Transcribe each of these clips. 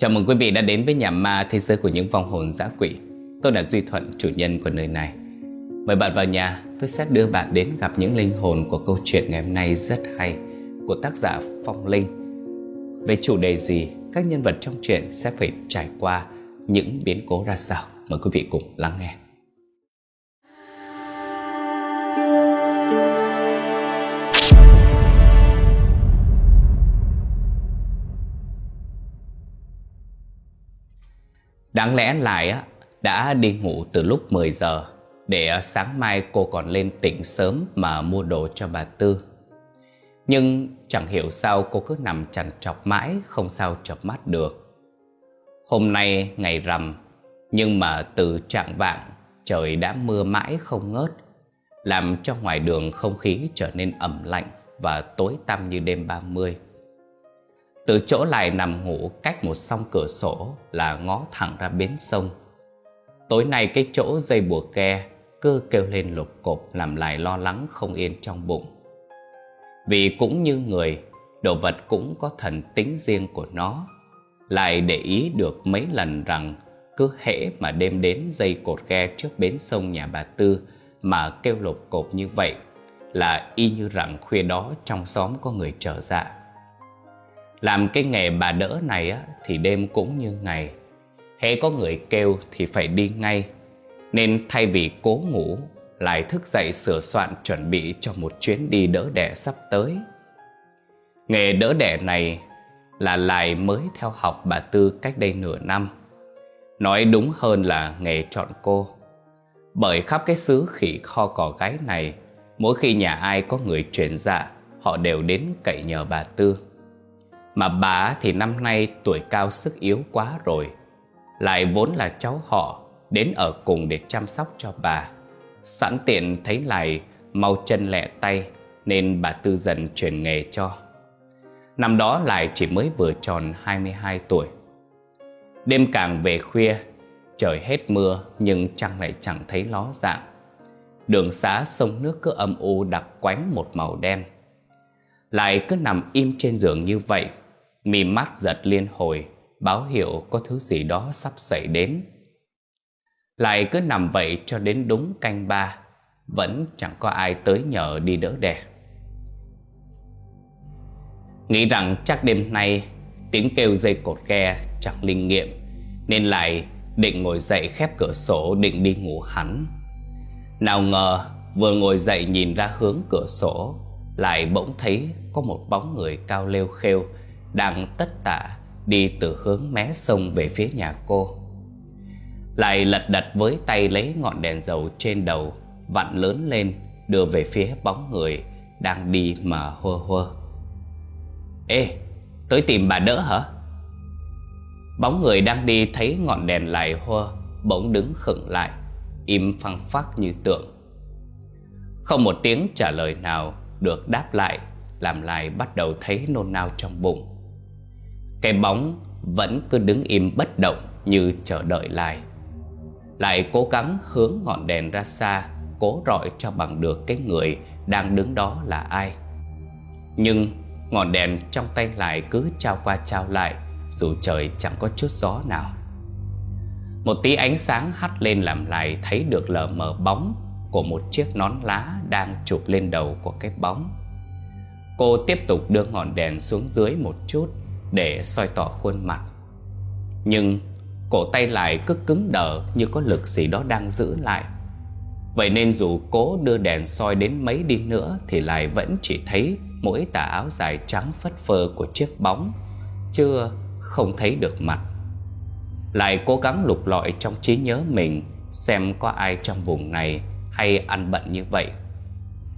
Chào mừng quý vị đã đến với nhà ma thế giới của những vong hồn dã quỷ. Tôi là Duy Thuận, chủ nhân của nơi này. Mời bạn vào nhà, tôi sẽ đưa bạn đến gặp những linh hồn của câu chuyện ngày hôm nay rất hay của tác giả Phong Linh. Về chủ đề gì, các nhân vật trong truyện sẽ phải trải qua những biến cố ra sao? Mời quý vị cùng lắng nghe. Đáng lẽ lại á, đã đi ngủ từ lúc 10 giờ để sáng mai cô còn lên tỉnh sớm mà mua đồ cho bà Tư. Nhưng chẳng hiểu sao cô cứ nằm chằn chọc mãi không sao chợp mắt được. Hôm nay ngày rằm nhưng mà từ trạng vạng trời đã mưa mãi không ngớt làm cho ngoài đường không khí trở nên ẩm lạnh và tối tăm như đêm 30. Từ chỗ lại nằm ngủ cách một song cửa sổ là ngó thẳng ra bến sông. Tối nay cái chỗ dây bùa ke cứ kêu lên lục cộp làm lại lo lắng không yên trong bụng. Vì cũng như người, đồ vật cũng có thần tính riêng của nó. Lại để ý được mấy lần rằng cứ hễ mà đêm đến dây cột ghe trước bến sông nhà bà Tư mà kêu lục cộp như vậy là y như rằng khuya đó trong xóm có người trở dạ. Làm cái nghề bà đỡ này á, thì đêm cũng như ngày. Hễ có người kêu thì phải đi ngay. Nên thay vì cố ngủ, lại thức dậy sửa soạn chuẩn bị cho một chuyến đi đỡ đẻ sắp tới. Nghề đỡ đẻ này là lại mới theo học bà Tư cách đây nửa năm. Nói đúng hơn là nghề chọn cô. Bởi khắp cái xứ khỉ kho cỏ gái này, mỗi khi nhà ai có người chuyển dạ, họ đều đến cậy nhờ bà Tư. Mà bà thì năm nay tuổi cao sức yếu quá rồi. Lại vốn là cháu họ, Đến ở cùng để chăm sóc cho bà. Sẵn tiện thấy lại, mau chân lẹ tay, Nên bà Tư dần chuyển nghề cho. Năm đó lại chỉ mới vừa tròn 22 tuổi. Đêm càng về khuya, Trời hết mưa nhưng trăng lại chẳng thấy ló dạng. Đường xá sông nước cứ âm u đặc quánh một màu đen. Lại cứ nằm im trên giường như vậy. Mi mắt giật liên hồi, Báo hiệu có thứ gì đó sắp xảy đến. Lại cứ nằm vậy cho đến đúng canh ba, Vẫn chẳng có ai tới nhờ đi đỡ đẻ Nghĩ rằng chắc đêm nay, Tiếng kêu dây cột ghe chẳng linh nghiệm, Nên lại định ngồi dậy khép cửa sổ định đi ngủ hẳn. Nào ngờ, vừa ngồi dậy nhìn ra hướng cửa sổ, Lại bỗng thấy có một bóng người cao lêu khêu đang tất tả đi từ hướng mé sông về phía nhà cô. Lại lật đật với tay lấy ngọn đèn dầu trên đầu, vặn lớn lên, đưa về phía bóng người đang đi mà hơ hơ. Ê, tới tìm bà đỡ hả? Bóng người đang đi thấy ngọn đèn lại hơ, bỗng đứng khựng lại, im phăng phắc như tượng. Không một tiếng trả lời nào được đáp lại, làm lại bắt đầu thấy nôn nao trong bụng. Cái bóng vẫn cứ đứng im bất động như chờ đợi lại. Lại cố gắng hướng ngọn đèn ra xa, Cố rọi cho bằng được cái người đang đứng đó là ai. Nhưng ngọn đèn trong tay lại cứ trao qua trao lại, Dù trời chẳng có chút gió nào. Một tí ánh sáng hắt lên làm lại thấy được lờ mờ bóng Của một chiếc nón lá đang chụp lên đầu của cái bóng. Cô tiếp tục đưa ngọn đèn xuống dưới một chút để soi tỏ khuôn mặt. Nhưng cổ tay lại cứ cứng đờ như có lực gì đó đang giữ lại. Vậy nên dù cố đưa đèn soi đến mấy đi nữa thì lại vẫn chỉ thấy mỗi tà áo dài trắng phất phơ của chiếc bóng, chưa không thấy được mặt. Lại cố gắng lục lọi trong trí nhớ mình xem có ai trong vùng này hay ăn bận như vậy.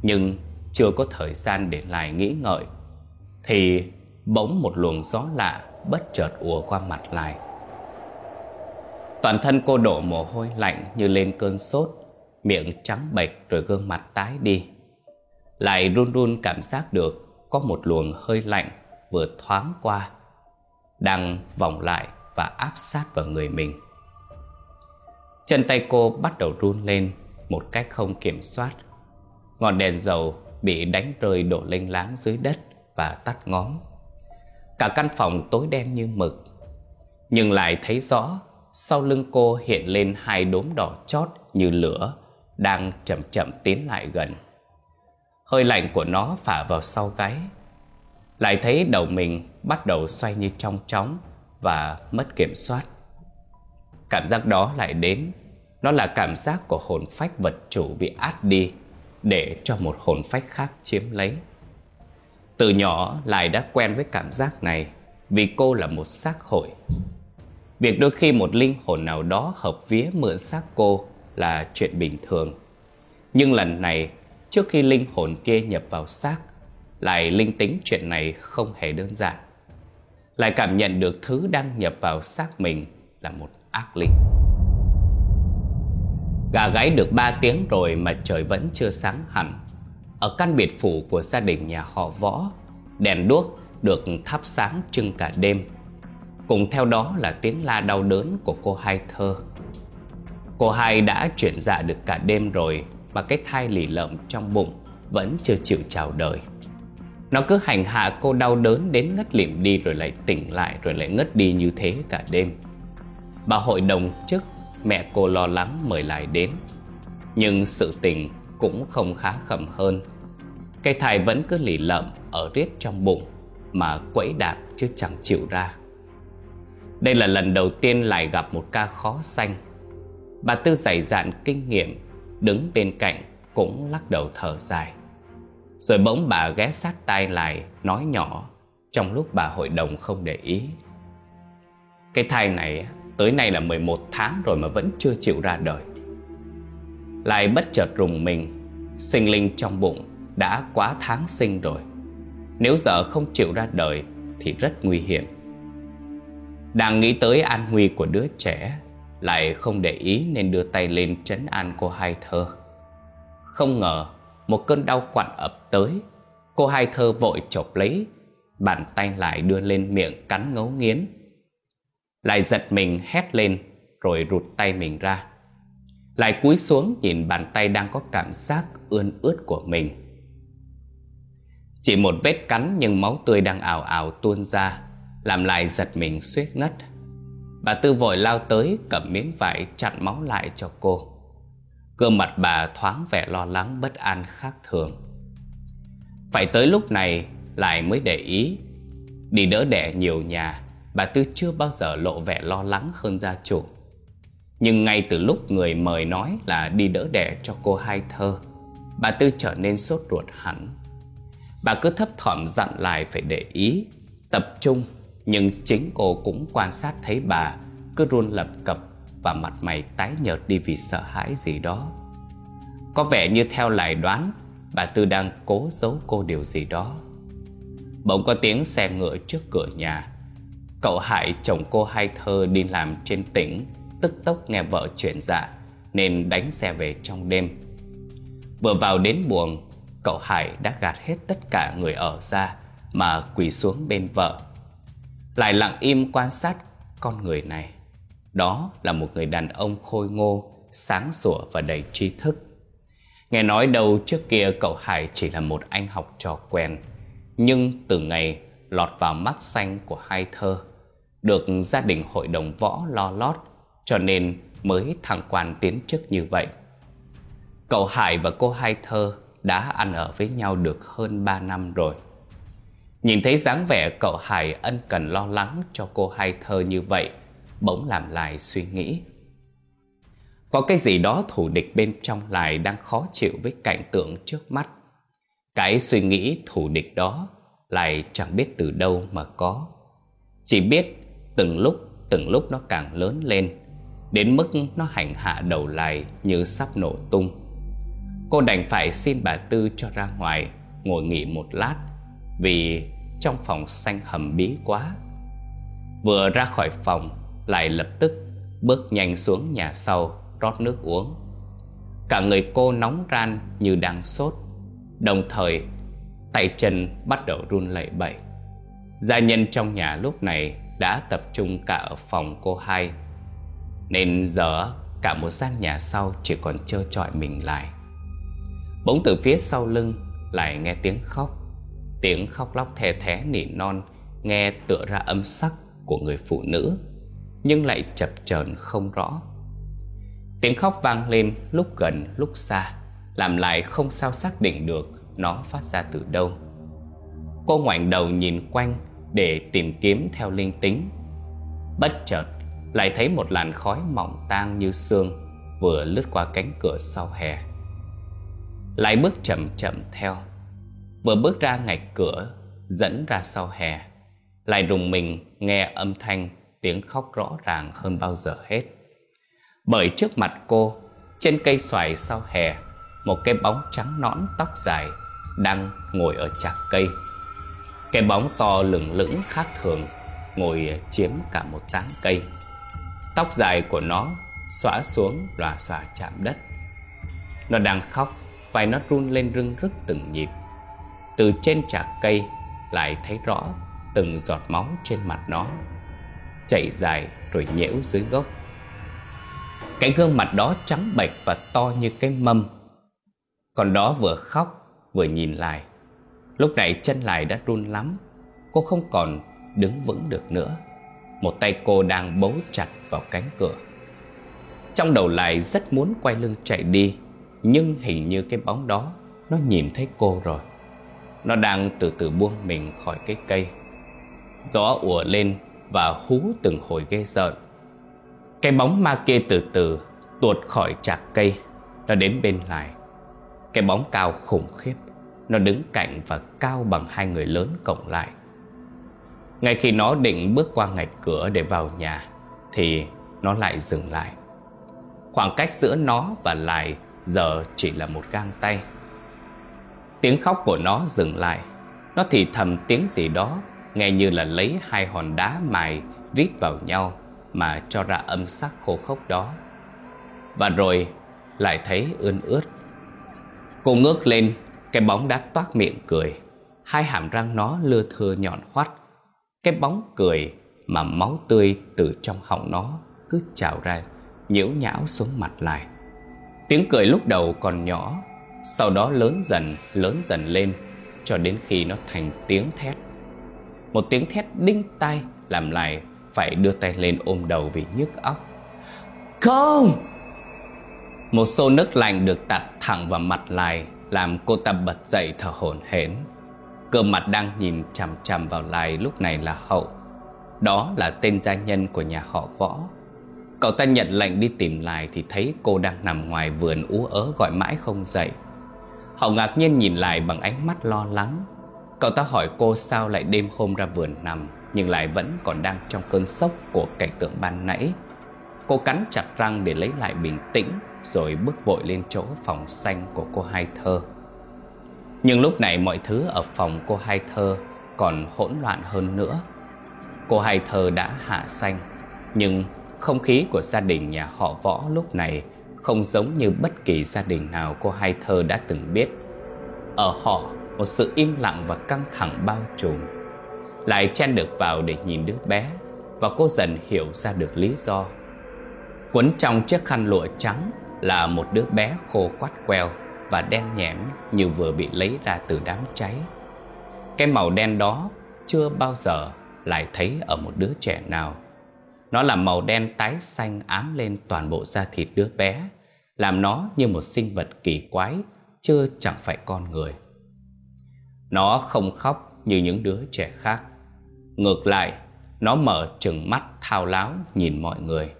Nhưng chưa có thời gian để lại nghĩ ngợi thì Bỗng một luồng gió lạ bất chợt ùa qua mặt lại. Toàn thân cô đổ mồ hôi lạnh như lên cơn sốt, Miệng trắng bệch rồi gương mặt tái đi. Lại run run cảm giác được Có một luồng hơi lạnh vừa thoáng qua, Đang vòng lại và áp sát vào người mình. Chân tay cô bắt đầu run lên Một cách không kiểm soát. Ngọn đèn dầu bị đánh rơi đổ lênh láng dưới đất và tắt ngóm. Cả căn phòng tối đen như mực. Nhưng lại thấy rõ, Sau lưng cô hiện lên hai đốm đỏ chót như lửa, Đang chậm chậm tiến lại gần. Hơi lạnh của nó phả vào sau gáy. Lại thấy đầu mình bắt đầu xoay như trong chóng Và mất kiểm soát. Cảm giác đó lại đến. Nó là cảm giác của hồn phách vật chủ bị át đi, Để cho một hồn phách khác chiếm lấy. Từ nhỏ lại đã quen với cảm giác này, Vì cô là một xác hội. Việc đôi khi một linh hồn nào đó hợp vía mượn xác cô là chuyện bình thường. Nhưng lần này, trước khi linh hồn kia nhập vào xác, Lại linh tính chuyện này không hề đơn giản. Lại cảm nhận được thứ đang nhập vào xác mình là một ác linh. Gà gáy được 3 tiếng rồi mà trời vẫn chưa sáng hẳn. Ở căn biệt phủ của gia đình nhà họ võ, Đèn đuốc được thắp sáng trưng cả đêm. Cùng theo đó là tiếng la đau đớn của cô hai thơ. Cô hai đã chuyển dạ được cả đêm rồi, Mà cái thai lì lợm trong bụng vẫn chưa chịu chào đời. Nó cứ hành hạ cô đau đớn đến ngất lịm đi rồi lại tỉnh lại rồi lại ngất đi như thế cả đêm. Bà hội đồng chức, mẹ cô lo lắng mời lại đến. Nhưng sự tình cũng không khá khẩm hơn. Cái thai vẫn cứ lì lợm ở riết trong bụng Mà quẫy đạp chứ chẳng chịu ra. Đây là lần đầu tiên lại gặp một ca khó xanh. Bà Tư dày dạn kinh nghiệm, Đứng bên cạnh cũng lắc đầu thở dài. Rồi bỗng bà ghé sát tai lại, Nói nhỏ, Trong lúc bà hội đồng không để ý. Cái thai này Tới nay là 11 tháng rồi mà vẫn chưa chịu ra đời. Lại bất chợt rùng mình. Sinh linh trong bụng đã quá tháng sinh rồi. Nếu giờ không chịu ra đời Thì rất nguy hiểm. Đang nghĩ tới an nguy của đứa trẻ, Lại không để ý nên đưa tay lên trấn an cô hai thơ. Không ngờ một cơn đau quặn ập tới, Cô hai thơ vội chộp lấy, Bàn tay lại đưa lên miệng cắn ngấu nghiến. Lại giật mình hét lên, Rồi rụt tay mình ra. Lại cúi xuống nhìn bàn tay đang có cảm giác ươn ướt của mình. Chỉ một vết cắn nhưng máu tươi đang ảo ảo tuôn ra, Làm lại giật mình suýt ngất. Bà Tư vội lao tới cầm miếng vải chặn máu lại cho cô. Cơ mặt bà thoáng vẻ lo lắng bất an khác thường. Phải tới lúc này lại mới để ý. Đi đỡ đẻ nhiều nhà, bà Tư chưa bao giờ lộ vẻ lo lắng hơn gia chủ. Nhưng ngay từ lúc người mời nói là đi đỡ đẻ cho cô hai thơ, bà Tư trở nên sốt ruột hẳn. Bà cứ thấp thỏm dặn lại phải để ý, tập trung, nhưng chính cô cũng quan sát thấy bà cứ run lập cập và mặt mày tái nhợt đi vì sợ hãi gì đó. Có vẻ như theo lại đoán, bà Tư đang cố giấu cô điều gì đó. Bỗng có tiếng xe ngựa trước cửa nhà Cậu Hải chồng cô hai thơ đi làm trên tỉnh Tức tốc nghe vợ chuyển dạ Nên đánh xe về trong đêm. Vừa vào đến buồng, Cậu Hải đã gạt hết tất cả người ở ra Mà quỳ xuống bên vợ. Lại lặng im quan sát con người này. Đó là một người đàn ông khôi ngô, Sáng sủa và đầy trí thức. Nghe nói đầu trước kia cậu Hải chỉ là một anh học trò quen, Nhưng từ ngày lọt vào mắt xanh của hai thơ, được gia đình hội đồng võ lo lót cho nên mới thăng quan tiến chức như vậy. Cậu Hải và cô Hai Thơ đã ăn ở với nhau được hơn 3 năm rồi. Nhìn thấy dáng vẻ cậu Hải ân cần lo lắng cho cô Hai Thơ như vậy, bỗng làm lại suy nghĩ. Có cái gì đó thủ địch bên trong lại đang khó chịu với cảnh tượng trước mắt. Cái suy nghĩ thủ địch đó lại chẳng biết từ đâu mà có. Chỉ biết Từng lúc, từng lúc nó càng lớn lên Đến mức nó hành hạ đầu lại như sắp nổ tung. Cô đành phải xin bà Tư cho ra ngoài, Ngồi nghỉ một lát, Vì trong phòng xanh hầm bí quá. Vừa ra khỏi phòng, Lại lập tức bước nhanh xuống nhà sau, Rót nước uống. Cả người cô nóng ran như đang sốt. Đồng thời, tay chân bắt đầu run lẩy bẩy. Gia nhân trong nhà lúc này đã tập trung cả ở phòng cô hai. Nên giờ, cả một gian nhà sau chỉ còn trơ trọi mình lại. Bỗng từ phía sau lưng lại nghe tiếng khóc. Tiếng khóc lóc thè thé nỉ non, Nghe tựa ra âm sắc của người phụ nữ, Nhưng lại chập chờn không rõ. Tiếng khóc vang lên lúc gần, lúc xa, Làm lại không sao xác định được Nó phát ra từ đâu. Cô ngoảnh đầu nhìn quanh Để tìm kiếm theo linh tính. Bất chợt lại thấy một làn khói mỏng tang như sương Vừa lướt qua cánh cửa sau hè. Lại bước chậm chậm theo, Vừa bước ra ngạch cửa, Dẫn ra sau hè. Lại rùng mình nghe âm thanh, Tiếng khóc rõ ràng hơn bao giờ hết. Bởi trước mặt cô, Trên cây xoài sau hè, Một cái bóng trắng nõn tóc dài Đang ngồi ở chạc cây. Cái bóng to lửng lững khác thường, Ngồi chiếm cả một tán cây. Tóc dài của nó xõa xuống lòa xòa chạm đất. Nó đang khóc, Vai nó run lên rưng rức từng nhịp. Từ trên chạc cây lại thấy rõ từng giọt máu trên mặt nó chảy dài rồi nhễu dưới gốc. Cái gương mặt đó trắng bệch và to như cái mâm. Còn đó vừa khóc vừa nhìn lại. Lúc này chân lại đã run lắm, cô không còn đứng vững được nữa một tay cô đang bấu chặt vào cánh cửa. Trong đầu lại rất muốn quay lưng chạy đi, nhưng hình như cái bóng đó nó nhìn thấy cô rồi. Nó đang từ từ buông mình khỏi cái cây. Gió ùa lên và hú từng hồi ghê rợn. Cái bóng ma kia từ từ tuột khỏi chạc cây, Nó đến bên lại. Cái bóng cao khủng khiếp, Nó đứng cạnh và cao bằng hai người lớn cộng lại. Ngay khi nó định bước qua ngạch cửa để vào nhà, Thì nó lại dừng lại. Khoảng cách giữa nó và lại giờ chỉ là một gang tay. Tiếng khóc của nó dừng lại. Nó thì thầm tiếng gì đó, Nghe như là lấy hai hòn đá mài Rít vào nhau Mà cho ra âm sắc khô khốc đó. Và rồi lại thấy ươn ướt. Cô ngước lên, Cái bóng đã toát miệng cười. Hai hàm răng nó lưa thưa nhọn hoắt. Cái bóng cười Mà máu tươi từ trong họng nó Cứ trào ra Nhiễu nhão xuống mặt lại. Tiếng cười lúc đầu còn nhỏ sau đó lớn dần, lớn dần lên Cho đến khi nó thành tiếng thét. Một tiếng thét đinh tai Làm lại phải đưa tay lên ôm đầu vì nhức óc. Không! Một xô nước lạnh được tạt thẳng vào mặt lại Làm cô ta bật dậy thở hổn hển. Cơ mặt đang nhìn chằm chằm vào lại lúc này là Hậu. Đó là tên gia nhân của nhà họ Võ. Cậu ta nhận lệnh đi tìm lại thì thấy cô đang nằm ngoài vườn ú ớ gọi mãi không dậy. Hậu ngạc nhiên nhìn lại bằng ánh mắt lo lắng. Cậu ta hỏi cô sao lại đêm hôm ra vườn nằm, Nhưng lại vẫn còn đang trong cơn sốc của cảnh tượng ban nãy. Cô cắn chặt răng để lấy lại bình tĩnh, Rồi bước vội lên chỗ phòng xanh của cô Hai Thơ. Nhưng lúc này mọi thứ ở phòng cô Hai Thơ còn hỗn loạn hơn nữa Cô Hai Thơ đã hạ xanh Nhưng không khí của gia đình nhà họ võ lúc này không giống như bất kỳ gia đình nào cô Hai Thơ đã từng biết. Ở họ, một sự im lặng và căng thẳng bao trùm. Lại chen được vào để nhìn đứa bé, và cô dần hiểu ra được lý do. Quấn trong chiếc khăn lụa trắng là một đứa bé khô quắt queo và đen nhẽm như vừa bị lấy ra từ đám cháy. Cái màu đen đó chưa bao giờ lại thấy ở một đứa trẻ nào. Nó là màu đen tái xanh ám lên toàn bộ da thịt đứa bé, làm nó như một sinh vật kỳ quái, chưa chẳng phải con người. Nó không khóc như những đứa trẻ khác. Ngược lại, nó mở trừng mắt thao láo nhìn mọi người.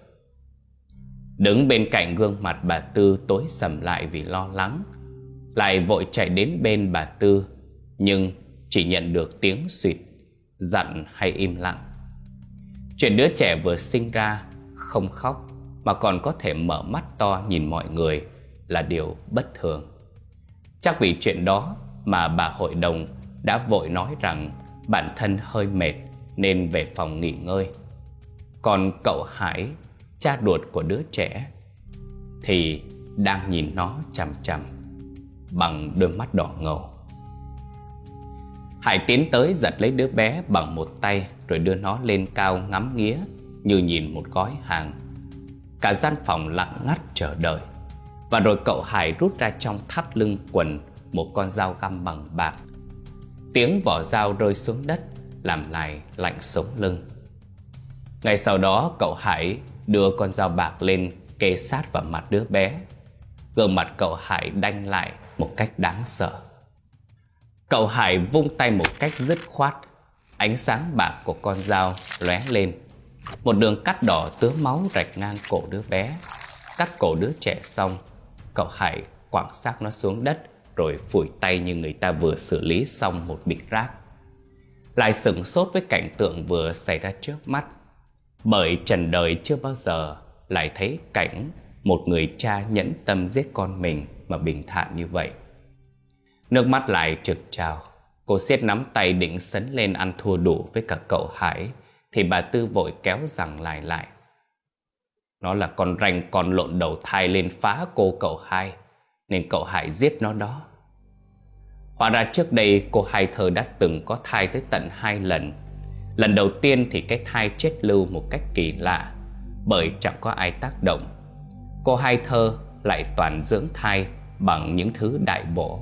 Đứng bên cạnh gương mặt bà Tư tối sầm lại vì lo lắng, lại vội chạy đến bên bà Tư, nhưng chỉ nhận được tiếng suyệt, giận hay im lặng. Chuyện đứa trẻ vừa sinh ra không khóc mà còn có thể mở mắt to nhìn mọi người là điều bất thường. Chắc vì chuyện đó mà bà hội đồng đã vội nói rằng bản thân hơi mệt nên về phòng nghỉ ngơi. Còn cậu Hải, cha ruột của đứa trẻ, thì đang nhìn nó chằm chằm bằng đôi mắt đỏ ngầu. Hải tiến tới giật lấy đứa bé bằng một tay rồi đưa nó lên cao ngắm nghía như nhìn một gói hàng. Cả gian phòng lặng ngắt chờ đợi. Và rồi cậu Hải rút ra trong thắt lưng quần một con dao găm bằng bạc. Tiếng vỏ dao rơi xuống đất, làm lại lạnh sống lưng. Ngay sau đó, cậu Hải đưa con dao bạc lên kê sát vào mặt đứa bé Gương mặt cậu Hải đanh lại một cách đáng sợ. Cậu Hải vung tay một cách dứt khoát, Ánh sáng bạc của con dao lóe lên. Một đường cắt đỏ tứa máu rạch ngang cổ đứa bé. Cắt cổ đứa trẻ xong, Cậu Hải quẳng xác nó xuống đất, Rồi phủi tay như người ta vừa xử lý xong một bịch rác. Lại sửng sốt với cảnh tượng vừa xảy ra trước mắt. Bởi trần đời chưa bao giờ lại thấy cảnh một người cha nhẫn tâm giết con mình mà bình thản như vậy. Nước mắt lại trực trào, cô siết nắm tay định sấn lên ăn thua đủ với cả cậu Hải, thì bà Tư vội kéo rằng lại lại. Nó là con ranh con lộn đầu thai lên phá cô cậu hai, nên cậu Hải giết nó đó. Hóa ra trước đây cô hai thơ đã từng có thai tới tận hai lần. Lần đầu tiên thì cái thai chết lưu một cách kỳ lạ, bởi chẳng có ai tác động. Cô hai thơ lại toàn dưỡng thai bằng những thứ đại bổ.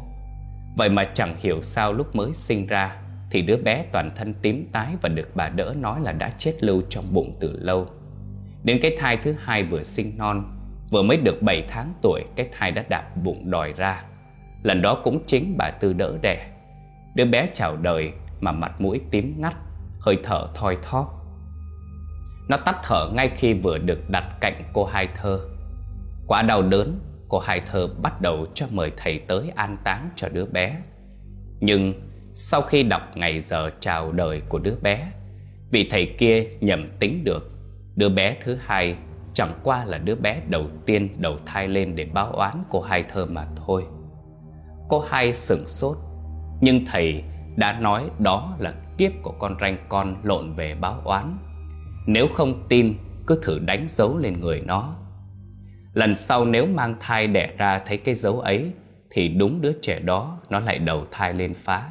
Vậy mà chẳng hiểu sao lúc mới sinh ra thì đứa bé toàn thân tím tái và được bà đỡ nói là đã chết lưu trong bụng từ lâu. Đến cái thai thứ hai vừa sinh non, vừa mới được 7 tháng tuổi cái thai đã đạp bụng đòi ra. Lần đó cũng chính bà Tư đỡ đẻ. Đứa bé chào đời mà mặt mũi tím ngắt, hơi thở thoi thóp nó tắt thở ngay khi vừa được đặt cạnh cô hai thơ Quá đau đớn Cô hai thơ bắt đầu cho mời thầy tới an táng cho đứa bé. Nhưng sau khi đọc ngày giờ chào đời của đứa bé, Vị thầy kia nhầm tính được. Đứa bé thứ hai chẳng qua là đứa bé đầu tiên đầu thai lên để báo oán cô hai thơ mà thôi. Cô hai sửng sốt, Nhưng thầy đã nói đó là kiếp của con ranh con lộn về báo oán. Nếu không tin, cứ thử đánh dấu lên người nó. Lần sau nếu mang thai đẻ ra thấy cái dấu ấy, Thì đúng đứa trẻ đó nó lại đầu thai lên phá.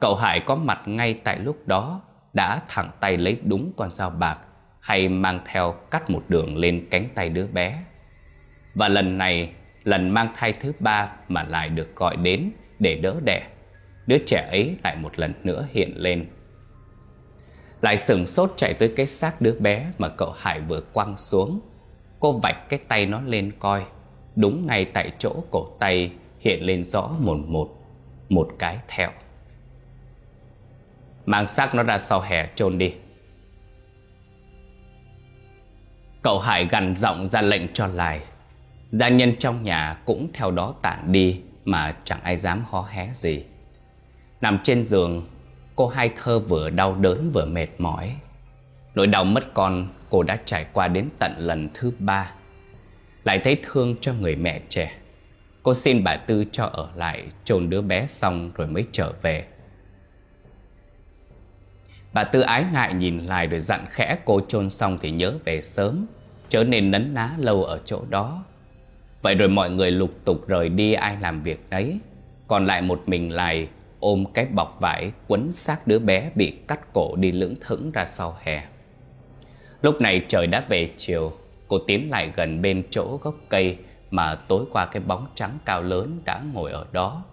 Cậu Hải có mặt ngay tại lúc đó, Đã thẳng tay lấy đúng con dao bạc Hay mang theo cắt một đường lên cánh tay đứa bé. Và lần này, lần mang thai thứ ba mà lại được gọi đến để đỡ đẻ, Đứa trẻ ấy lại một lần nữa hiện lên. Lại sừng sốt chạy tới cái xác đứa bé mà cậu Hải vừa quăng xuống. Cô vạch cái tay nó lên coi. Đúng ngay tại chỗ cổ tay hiện lên rõ một một Một cái thẹo. Mang xác nó ra sau hè chôn đi. Cậu Hải gằn giọng ra lệnh cho lại. Gia nhân trong nhà cũng theo đó tản đi Mà chẳng ai dám hó hé gì. Nằm trên giường, Cô hai thơ vừa đau đớn vừa mệt mỏi. Nỗi đau mất con cô đã trải qua đến tận lần thứ ba. Lại thấy thương cho người mẹ trẻ. Cô xin bà Tư cho ở lại chôn đứa bé xong rồi mới trở về. Bà Tư ái ngại nhìn lại rồi dặn khẽ cô chôn xong thì nhớ về sớm, Chớ nên nấn ná lâu ở chỗ đó. Vậy rồi mọi người lục tục rời đi ai làm việc đấy. Còn lại một mình lại ôm cái bọc vải quấn xác đứa bé bị cắt cổ đi lưỡng thững ra sau hè. Lúc này trời đã về chiều, cô tiến lại gần bên chỗ gốc cây mà tối qua cái bóng trắng cao lớn đã ngồi ở đó.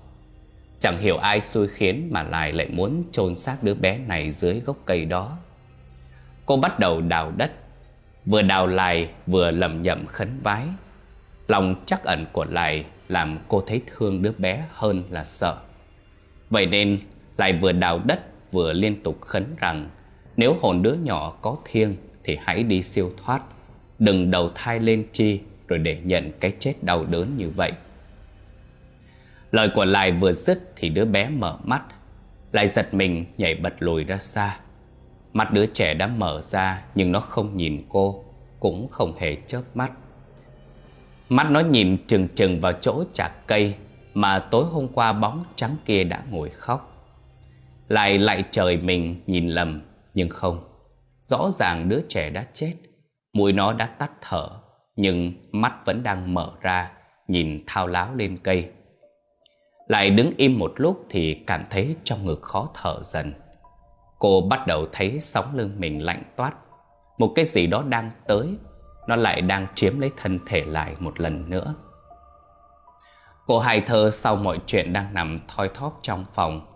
Chẳng hiểu ai xui khiến mà lại lại muốn chôn xác đứa bé này dưới gốc cây đó. Cô bắt đầu đào đất, vừa đào lại vừa lầm nhầm khấn vái. Lòng chắc ẩn của lại làm cô thấy thương đứa bé hơn là sợ. Vậy nên lại vừa đào đất vừa liên tục khấn rằng nếu hồn đứa nhỏ có thiêng thì hãy đi siêu thoát, đừng đầu thai lên chi rồi để nhận cái chết đau đớn như vậy. Lời của Lai vừa dứt thì đứa bé mở mắt, lại giật mình nhảy bật lùi ra xa. Mắt đứa trẻ đã mở ra nhưng nó không nhìn cô, cũng không hề chớp mắt. Mắt nó nhìn chừng chừng vào chỗ chạc cây mà tối hôm qua bóng trắng kia đã ngồi khóc. Lại lại trời mình nhìn lầm, nhưng không. Rõ ràng đứa trẻ đã chết, mũi nó đã tắt thở, nhưng mắt vẫn đang mở ra, nhìn thao láo lên cây. Lại đứng im một lúc thì cảm thấy trong ngực khó thở dần. Cô bắt đầu thấy sóng lưng mình lạnh toát. Một cái gì đó đang tới, nó lại đang chiếm lấy thân thể lại một lần nữa. Cô hai thơ sau mọi chuyện đang nằm thoi thóp trong phòng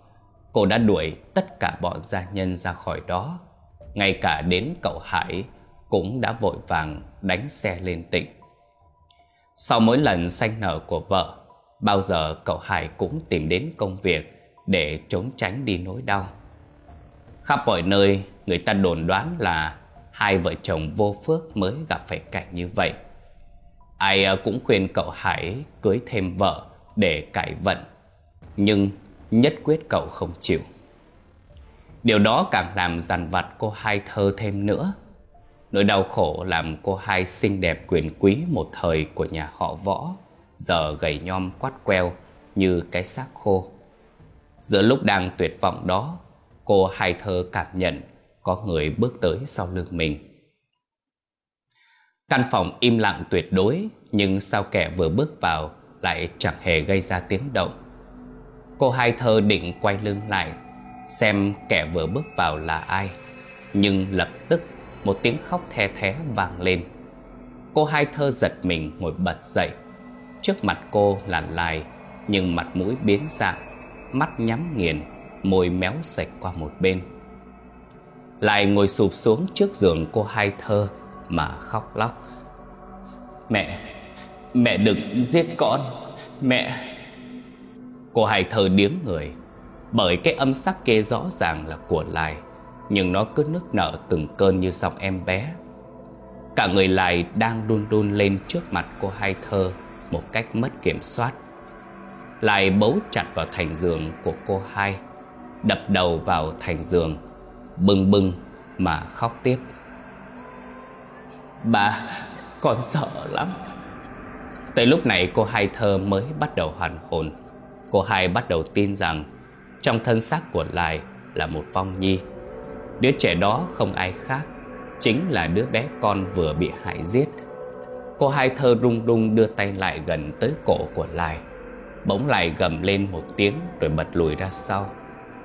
Cô đã đuổi tất cả bọn gia nhân ra khỏi đó ngay cả đến cậu Hải cũng đã vội vàng đánh xe lên tỉnh. Sau mỗi lần sanh nở của vợ, bao giờ cậu Hải cũng tìm đến công việc để trốn tránh đi nỗi đau. Khắp mọi nơi, người ta đồn đoán là hai vợ chồng vô phước mới gặp phải cảnh như vậy. Ai cũng khuyên cậu Hải cưới thêm vợ để cải vận, nhưng nhất quyết cậu không chịu. Điều đó càng làm dằn vặt cô hai thơ thêm nữa. Nỗi đau khổ làm cô hai xinh đẹp quyền quý một thời của nhà họ võ, giờ gầy nhom quát queo như cái xác khô. Giữa lúc đang tuyệt vọng đó, cô hai thơ cảm nhận có người bước tới sau lưng mình. Căn phòng im lặng tuyệt đối, nhưng sao kẻ vừa bước vào lại chẳng hề gây ra tiếng động. Cô hai thơ định quay lưng lại, xem kẻ vừa bước vào là ai. Nhưng lập tức một tiếng khóc the thé vang lên. Cô hai thơ giật mình ngồi bật dậy. Trước mặt cô là Lai, nhưng mặt mũi biến dạng, mắt nhắm nghiền, môi méo sạch qua một bên. Lại ngồi sụp xuống trước giường cô hai thơ mà khóc lóc. Mẹ, mẹ đừng giết con, mẹ... Cô hai thơ điếng người, bởi cái âm sắc kê rõ ràng là của lại nhưng nó cứ nức nở từng cơn như giọng em bé. Cả người lại đang đun đun lên trước mặt cô hai thơ một cách mất kiểm soát. Lại bấu chặt vào thành giường của cô hai, đập đầu vào thành giường, bưng bưng mà khóc tiếp. Bà, con sợ lắm. Tới lúc này cô hai thơ mới bắt đầu hoàn hồn. Cô hai bắt đầu tin rằng trong thân xác của lại là một vong nhi. Đứa trẻ đó không ai khác Chính là đứa bé con vừa bị hại giết. Cô hai thơ rung rung đưa tay lại gần tới cổ của Lai, Bỗng lại gầm lên một tiếng rồi bật lùi ra sau,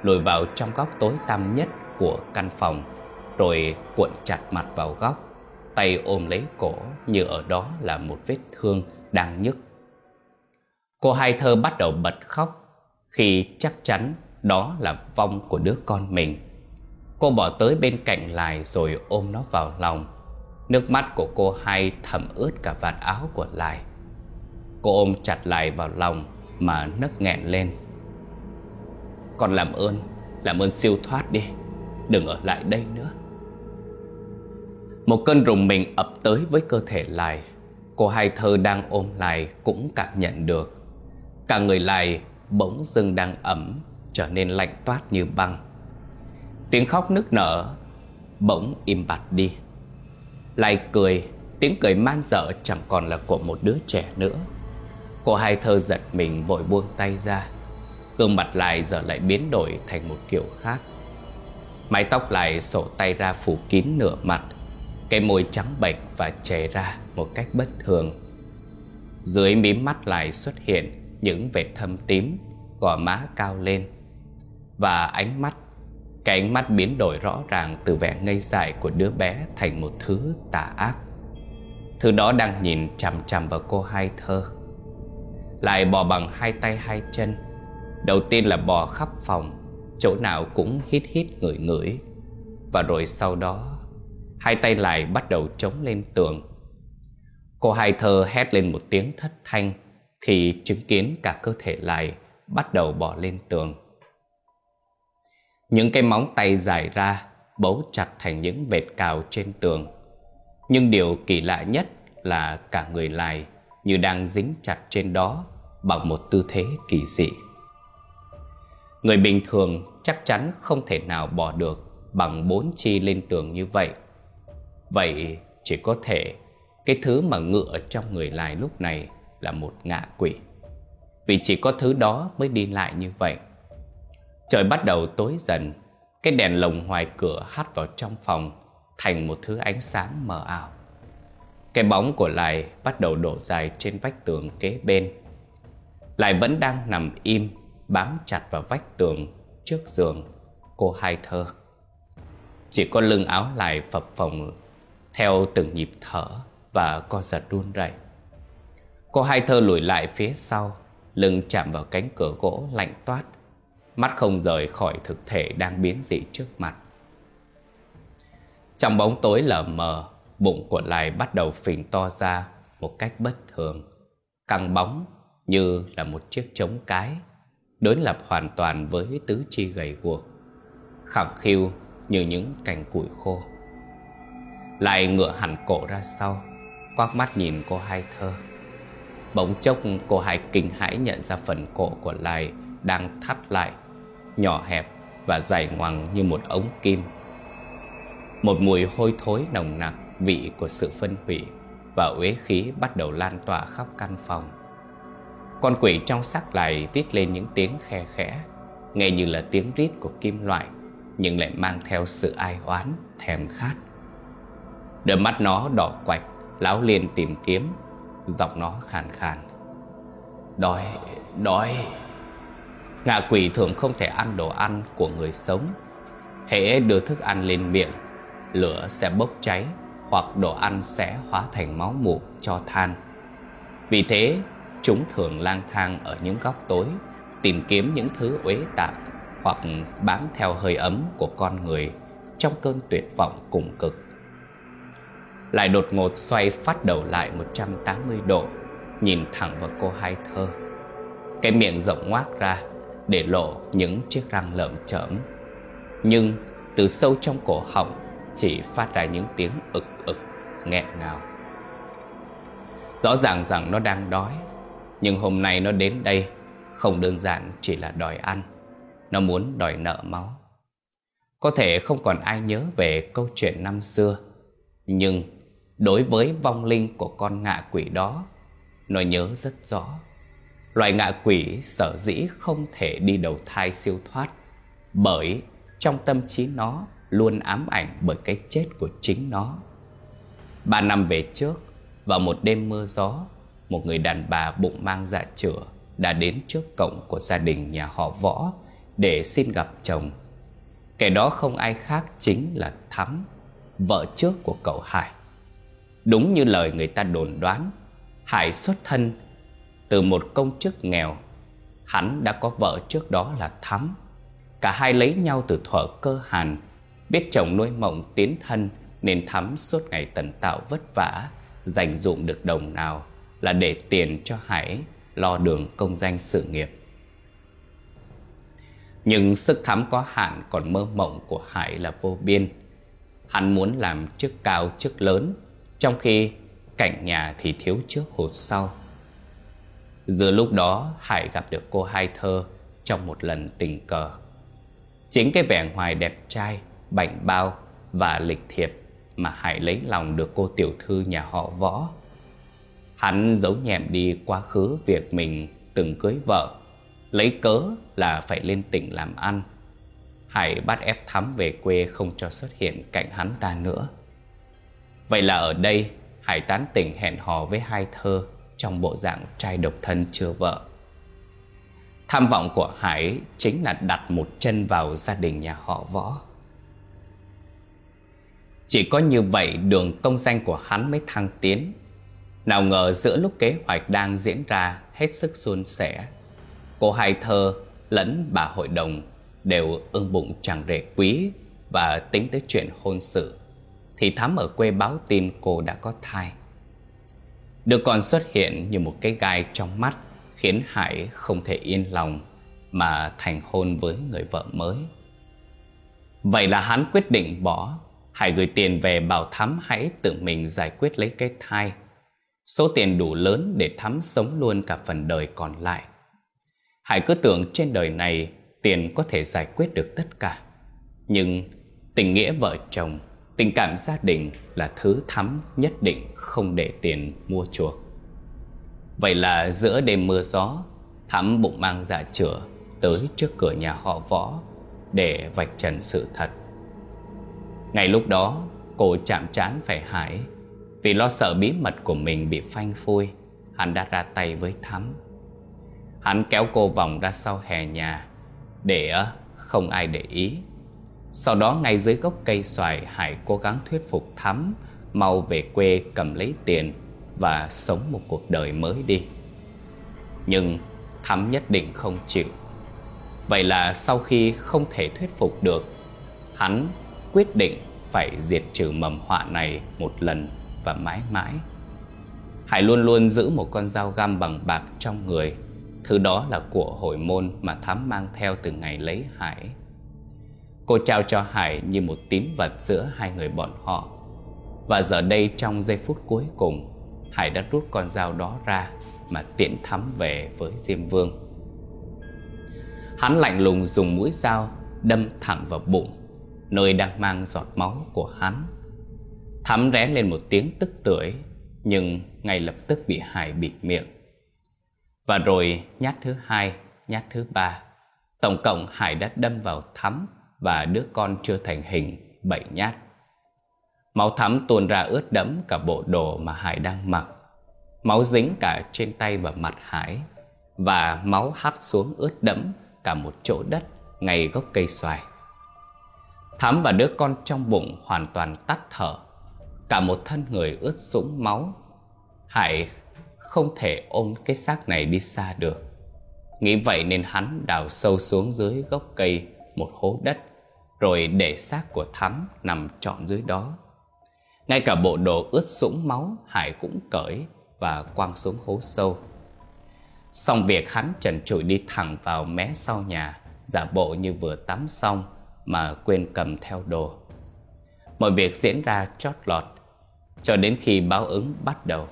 Lùi vào trong góc tối tăm nhất của căn phòng, Rồi cuộn chặt mặt vào góc, Tay ôm lấy cổ như ở đó là một vết thương đang nhức. Cô hai thơ bắt đầu bật khóc Khi chắc chắn đó là vong của đứa con mình. Cô bỏ tới bên cạnh Lài rồi ôm nó vào lòng. Nước mắt của cô hai thấm ướt cả vạt áo của Lài. Cô ôm chặt Lài vào lòng mà nấc nghẹn lên. Con làm ơn, làm ơn siêu thoát đi. Đừng ở lại đây nữa. Một cơn rùng mình ập tới với cơ thể Lài. Cô hai thơ đang ôm Lài cũng cảm nhận được. Cả người Lài bỗng dưng đang ẩm Trở nên lạnh toát như băng. Tiếng khóc nức nở Bỗng im bặt đi. Lại cười, Tiếng cười man dở chẳng còn là của một đứa trẻ nữa. Cô hai thơ giật mình vội buông tay ra. Gương mặt lại giờ lại biến đổi thành một kiểu khác. Mái tóc lại sổ tay ra phủ kín nửa mặt. Cái môi trắng bệch và chảy ra một cách bất thường. Dưới mí mắt lại xuất hiện những vệt thâm tím Gò má cao lên. Và ánh mắt cái ánh mắt biến đổi rõ ràng từ vẻ ngây dại của đứa bé thành một thứ tà ác. Thứ đó đang nhìn chằm chằm vào cô hai thơ. Lại bò bằng hai tay hai chân. Đầu tiên là bò khắp phòng, chỗ nào cũng hít hít ngửi ngửi. Và rồi sau đó, hai tay lại bắt đầu chống lên tường. Cô hai thơ hét lên một tiếng thất thanh khi chứng kiến cả cơ thể lại bắt đầu bò lên tường. Những cái móng tay dài ra, bấu chặt thành những vệt cào trên tường. Nhưng điều kỳ lạ nhất là cả người lại như đang dính chặt trên đó bằng một tư thế kỳ dị. Người bình thường chắc chắn không thể nào bỏ được bằng bốn chi lên tường như vậy. Vậy chỉ có thể, cái thứ mà ngựa trong người lại lúc này là một ngạ quỷ. Vì chỉ có thứ đó mới đi lại như vậy. Trời bắt đầu tối dần, cái đèn lồng ngoài cửa hắt vào trong phòng thành một thứ ánh sáng mờ ảo. Cái bóng của Lại bắt đầu đổ dài trên vách tường kế bên. Lại vẫn đang nằm im, bám chặt vào vách tường trước giường cô hai thơ. Chỉ có lưng áo lại phập phồng theo từng nhịp thở và co giật run rẩy. Cô hai thơ lùi lại phía sau, lưng chạm vào cánh cửa gỗ lạnh toát Mắt không rời khỏi thực thể đang biến dị trước mặt. Trong bóng tối lờ mờ, Bụng của Lai bắt đầu phình to ra Một cách bất thường. Căng bóng như là một chiếc trống cái, Đối lập hoàn toàn với tứ chi gầy guộc, Khẳng khiu như những cành củi khô. Lại ngựa hẳn cổ ra sau, Quắc mắt nhìn cô hai thơ. Bỗng chốc, cô hai kinh hãi nhận ra phần cổ của Lai Đang thắt lại Nhỏ hẹp và dài ngoằng như một ống kim. Một mùi hôi thối nồng nặc Vị của sự phân hủy Và uế khí bắt đầu lan tỏa khắp căn phòng. Con quỷ trong xác lại rít lên những tiếng khe khẽ Nghe như là tiếng rít của kim loại Nhưng lại mang theo sự ai oán, thèm khát. Đôi mắt nó đỏ quạch Láo liền tìm kiếm Giọng nó khàn khàn. Đói, đói. Ngạ quỷ thường không thể ăn đồ ăn của người sống. Hễ đưa thức ăn lên miệng, Lửa sẽ bốc cháy Hoặc đồ ăn sẽ hóa thành máu mủ cho than. Vì thế, chúng thường lang thang ở những góc tối, Tìm kiếm những thứ uế tạp Hoặc bám theo hơi ấm của con người Trong cơn tuyệt vọng cùng cực. Lại đột ngột xoay phát đầu lại 180 độ, Nhìn thẳng vào cô hai thơ. Cái miệng rộng ngoác ra để lộ những chiếc răng lởm chởm. Nhưng từ sâu trong cổ họng Chỉ phát ra những tiếng ực ực, nghẹn ngào. Rõ ràng rằng nó đang đói, Nhưng hôm nay nó đến đây Không đơn giản chỉ là đòi ăn, Nó muốn đòi nợ máu. Có thể không còn ai nhớ về câu chuyện năm xưa, Nhưng đối với vong linh của con ngạ quỷ đó, nó nhớ rất rõ loài ngạ quỷ sở dĩ không thể đi đầu thai siêu thoát, bởi trong tâm trí nó luôn ám ảnh bởi cái chết của chính nó. Ba năm về trước, vào một đêm mưa gió, một người đàn bà bụng mang dạ chửa đã đến trước cổng của gia đình nhà họ võ để xin gặp chồng. Kẻ đó không ai khác chính là thắm, vợ trước của cậu hải. Đúng như lời người ta đồn đoán, Hải xuất thân từ một công chức nghèo, Hắn đã có vợ trước đó là Thắm. Cả hai lấy nhau từ thuở cơ hàn, Biết chồng nuôi mộng tiến thân Nên Thắm suốt ngày tần tạo vất vả, Dành dụng được đồng nào Là để tiền cho Hải Lo đường công danh sự nghiệp. Nhưng sức Thắm có hạn Còn mơ mộng của Hải là vô biên. Hắn muốn làm chức cao chức lớn, trong khi cạnh nhà thì thiếu trước hụt sau. Giữa lúc đó Hải gặp được cô hai thơ Trong một lần tình cờ. Chính cái vẻ ngoài đẹp trai, Bảnh bao và lịch thiệp Mà Hải lấy lòng được cô tiểu thư nhà họ võ. Hắn giấu nhẹm đi quá khứ việc mình từng cưới vợ, Lấy cớ là phải lên tỉnh làm ăn. Hải bắt ép Thắm về quê không cho xuất hiện cạnh hắn ta nữa. Vậy là ở đây Hải tán tỉnh hẹn hò với hai thơ. Trong bộ dạng trai độc thân chưa vợ. Tham vọng của Hải chính là đặt một chân vào gia đình nhà họ võ. Chỉ có như vậy đường công danh của hắn mới thăng tiến. Nào ngờ giữa lúc kế hoạch đang diễn ra, hết sức suôn sẻ. Cô hai thơ lẫn bà hội đồng đều ưng bụng chẳng rể quý Và tính tới chuyện hôn sự. Thì Thắm ở quê báo tin cô đã có thai. Đứa con xuất hiện như một cái gai trong mắt khiến Hải không thể yên lòng mà thành hôn với người vợ mới. Vậy là hắn quyết định bỏ, Hải gửi tiền về bảo Thắm hãy tự mình giải quyết lấy cái thai. Số tiền đủ lớn để Thắm sống luôn cả phần đời còn lại. Hải cứ tưởng trên đời này tiền có thể giải quyết được tất cả. Nhưng tình nghĩa vợ chồng Tình cảm gia đình là thứ thắm nhất định không để tiền mua chuộc. Vậy là giữa đêm mưa gió, Thắm bụng mang dạ chữa tới trước cửa nhà họ võ để vạch trần sự thật. Ngày lúc đó, cô chạm trán phải hải vì lo sợ bí mật của mình bị phanh phui. Hắn đã ra tay với Thắm. Hắn kéo cô vòng ra sau hè nhà để ờ, không ai để ý sau đó ngay dưới gốc cây xoài, Hải cố gắng thuyết phục Thắm Mau về quê cầm lấy tiền Và sống một cuộc đời mới đi Nhưng Thắm nhất định không chịu Vậy là sau khi không thể thuyết phục được, Hắn quyết định phải diệt trừ mầm họa này một lần và mãi mãi. Hải luôn luôn giữ một con dao găm bằng bạc trong người. Thứ đó là của hồi môn mà Thắm mang theo từ ngày lấy Hải. Cô trao cho Hải như một tín vật giữa hai người bọn họ. Và giờ đây trong giây phút cuối cùng, Hải đã rút con dao đó ra mà tiện thắm về với Diêm Vương. Hắn lạnh lùng dùng mũi dao đâm thẳng vào bụng, nơi đang mang giọt máu của hắn. Thắm rẽ lên một tiếng tức tưởi, nhưng ngay lập tức bị Hải bịt miệng. Và rồi nhát thứ hai, nhát thứ ba, tổng cộng Hải đã đâm vào Thắm và đứa con chưa thành hình bảy nhát. Máu thắm tuôn ra ướt đẫm cả bộ đồ mà Hải đang mặc. Máu dính cả trên tay và mặt Hải và máu hắt xuống ướt đẫm cả một chỗ đất ngay gốc cây xoài. Thắm và đứa con trong bụng hoàn toàn tắt thở, cả một thân người ướt sũng máu. Hải không thể ôm cái xác này đi xa được. Nghĩ vậy nên hắn đào sâu xuống dưới gốc cây một hố đất, rồi để xác của Thắm nằm trọn dưới đó. Ngay cả bộ đồ ướt sũng máu Hải cũng cởi và quăng xuống hố sâu. Xong việc hắn trần trụi đi thẳng vào mé sau nhà, giả bộ như vừa tắm xong mà quên cầm theo đồ. Mọi việc diễn ra chót lọt, cho đến khi báo ứng bắt đầu.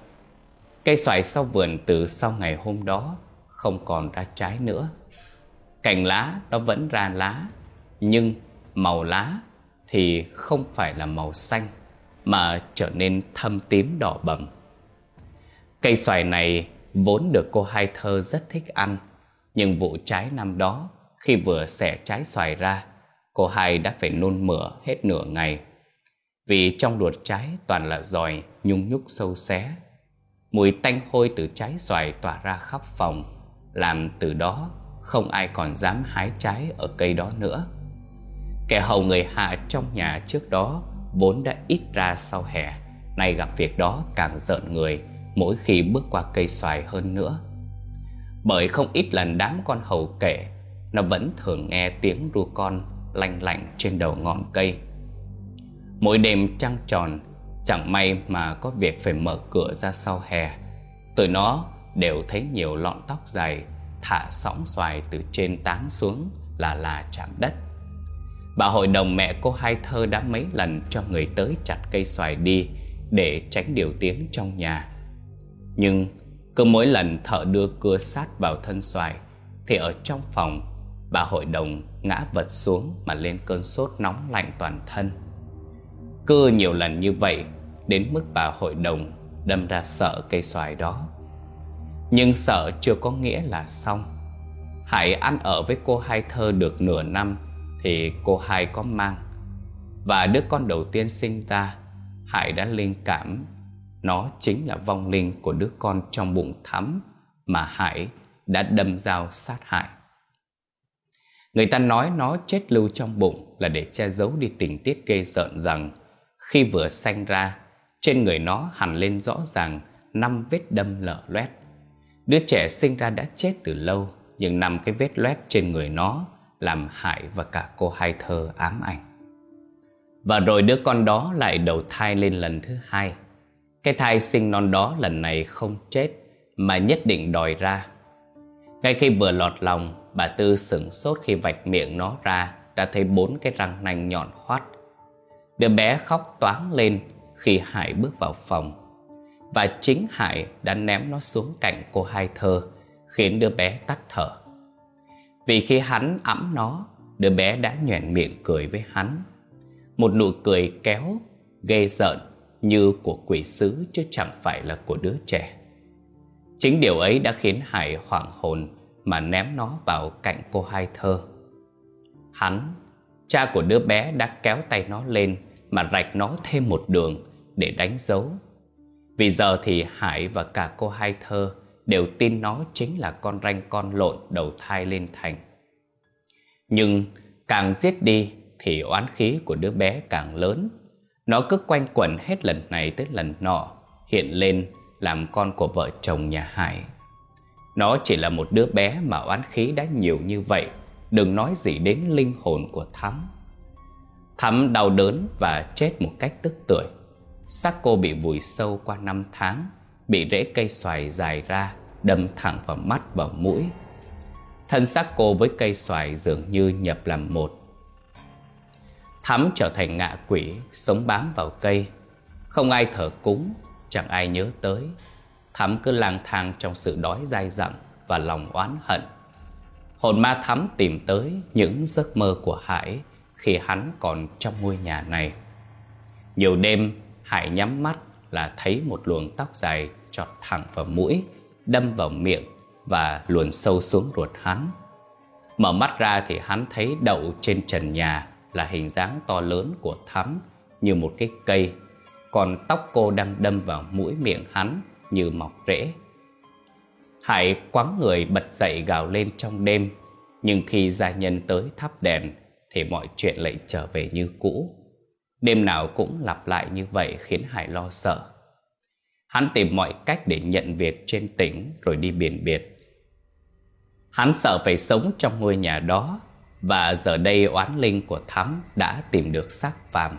Cây xoài sau vườn từ sau ngày hôm đó không còn ra trái nữa. Cành lá nó vẫn ra lá, nhưng màu lá thì không phải là màu xanh mà trở nên thâm tím đỏ bầm. Cây xoài này vốn được cô Hai Thơ rất thích ăn, nhưng vụ trái năm đó, khi vừa xẻ trái xoài ra, cô Hai đã phải nôn mửa hết nửa ngày. Vì trong ruột trái toàn là giòi nhung nhúc sâu xé. Mùi tanh hôi từ trái xoài tỏa ra khắp phòng, làm từ đó không ai còn dám hái trái ở cây đó nữa. Kẻ hầu người hạ trong nhà trước đó vốn đã ít ra sau hè, nay gặp việc đó càng giận người mỗi khi bước qua cây xoài hơn nữa. Bởi không ít lần đám con hầu kể, nó vẫn thường nghe tiếng ru con lanh lạnh trên đầu ngọn cây. Mỗi đêm trăng tròn, chẳng may mà có việc phải mở cửa ra sau hè, tụi nó đều thấy nhiều lọn tóc dài thả sóng xoài từ trên tán xuống là là chạm đất. Bà hội đồng mẹ cô hai thơ đã mấy lần cho người tới chặt cây xoài đi để tránh điều tiếng trong nhà. Nhưng cứ mỗi lần thợ đưa cưa sát vào thân xoài, Thì ở trong phòng, Bà hội đồng ngã vật xuống Mà lên cơn sốt nóng lạnh toàn thân. Cưa nhiều lần như vậy, Đến mức bà hội đồng Đâm ra sợ cây xoài đó. Nhưng sợ chưa có nghĩa là xong. Hải ăn ở với cô hai thơ được nửa năm thì cô hai có mang Và đứa con đầu tiên sinh ra Hải đã linh cảm nó chính là vong linh của đứa con trong bụng thắm mà Hải đã đâm dao sát hại. Người ta nói nó chết lưu trong bụng là để che giấu đi tình tiết gây sợn rằng khi vừa sanh ra, trên người nó hẳn lên rõ ràng năm vết đâm lở loét. Đứa trẻ sinh ra đã chết từ lâu, nhưng năm cái vết loét trên người nó làm Hải và cả cô hai thơ ám ảnh. Và rồi đứa con đó lại đầu thai lên lần thứ hai. Cái thai sinh non đó lần này không chết, Mà nhất định đòi ra Ngay khi vừa lọt lòng, Bà Tư sửng sốt khi vạch miệng nó ra, Đã thấy bốn cái răng nanh nhọn hoắt Đứa bé khóc toáng lên Khi Hải bước vào phòng Và chính Hải đã ném nó xuống cạnh cô hai thơ, Khiến đứa bé tắt thở vì khi hắn ẵm nó Đứa bé đã nhoẻn miệng cười với hắn Một nụ cười kéo Ghê rợn như của quỷ sứ chứ chẳng phải là của đứa trẻ. Chính điều ấy đã khiến Hải hoảng hồn mà ném nó vào cạnh cô hai thơ. Hắn, cha của đứa bé đã kéo tay nó lên mà rạch nó thêm một đường để đánh dấu. Vì giờ thì Hải và cả cô hai thơ đều tin nó chính là con ranh con lộn đầu thai lên thành. Nhưng càng giết đi thì oán khí của đứa bé càng lớn. Nó cứ quanh quẩn hết lần này tới lần nọ, Hiện lên làm con của vợ chồng nhà Hải. Nó chỉ là một đứa bé mà oán khí đã nhiều như vậy, Đừng nói gì đến linh hồn của Thắm. Thắm đau đớn và chết một cách tức tưởi. Xác cô bị vùi sâu qua năm tháng, Bị rễ cây xoài dài ra Đâm thẳng vào mắt và mũi. Thân xác cô với cây xoài dường như nhập làm một. Thắm trở thành ngạ quỷ Sống bám vào cây. Không ai thở cúng, Chẳng ai nhớ tới. Thắm cứ lang thang trong sự đói dai dẳng Và lòng oán hận. Hồn ma Thắm tìm tới những giấc mơ của Hải Khi hắn còn trong ngôi nhà này. Nhiều đêm, Hải nhắm mắt là thấy một luồng tóc dài trọt thẳng vào mũi. Đâm vào miệng và luồn sâu xuống ruột hắn. Mở mắt ra thì hắn thấy đậu trên trần nhà là hình dáng to lớn của thắm như một cái cây. Còn tóc cô đang đâm vào mũi miệng hắn như mọc rễ. Hải quắng người bật dậy gào lên trong đêm, Nhưng khi gia nhân tới thắp đèn Thì mọi chuyện lại trở về như cũ. Đêm nào cũng lặp lại như vậy khiến Hải lo sợ. Hắn tìm mọi cách để nhận việc trên tỉnh rồi đi biển biệt. Hắn sợ phải sống trong ngôi nhà đó Và giờ đây oán linh của Thắm đã tìm được xác phàm.